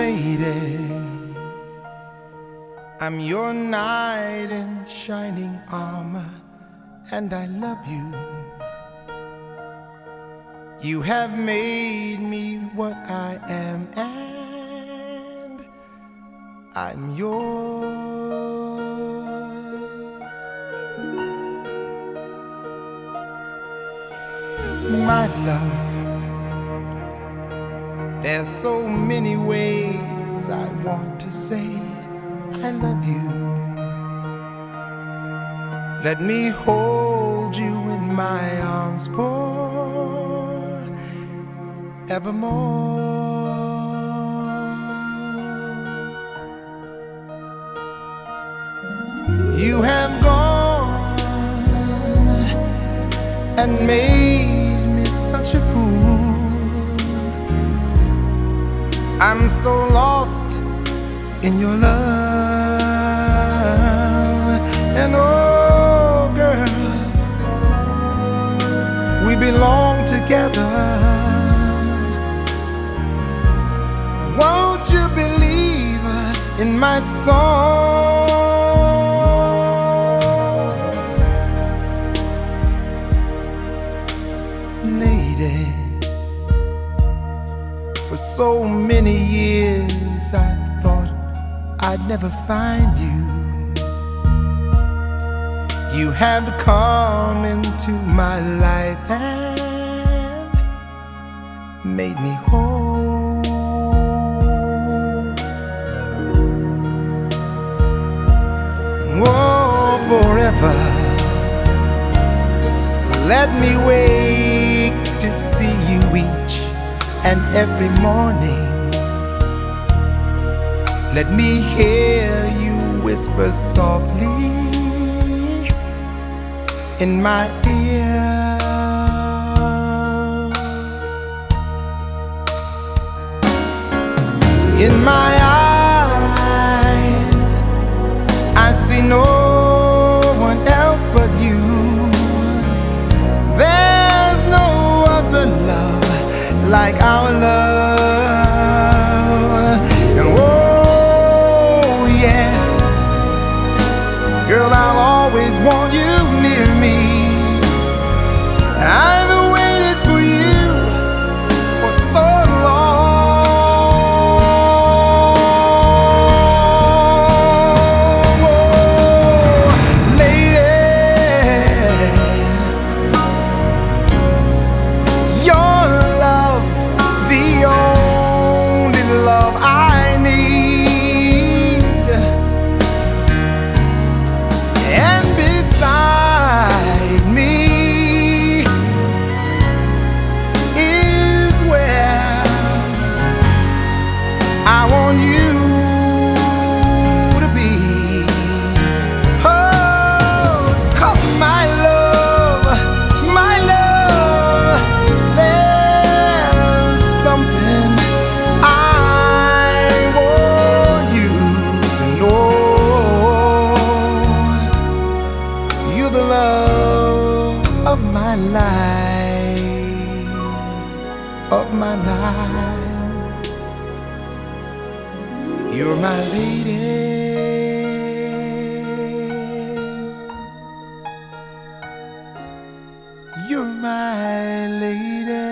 lady. I'm your knight in shining armor, and I love you. You have made me what I am, and I'm yours. My love, there's so many ways I want to say I love you. Let me hold you in my arms forevermore. You have gone and made I'm so lost in your love. And oh, girl, we belong together. Won't you believe in my song? Lady, for so many years I thought I'd never find you. You have come into my life and made me whole. Oh, forever. Let me wake and every morning. Let me hear you whisper softly in my ear. In my like our of my life, of my life. You're my lady. You're my lady.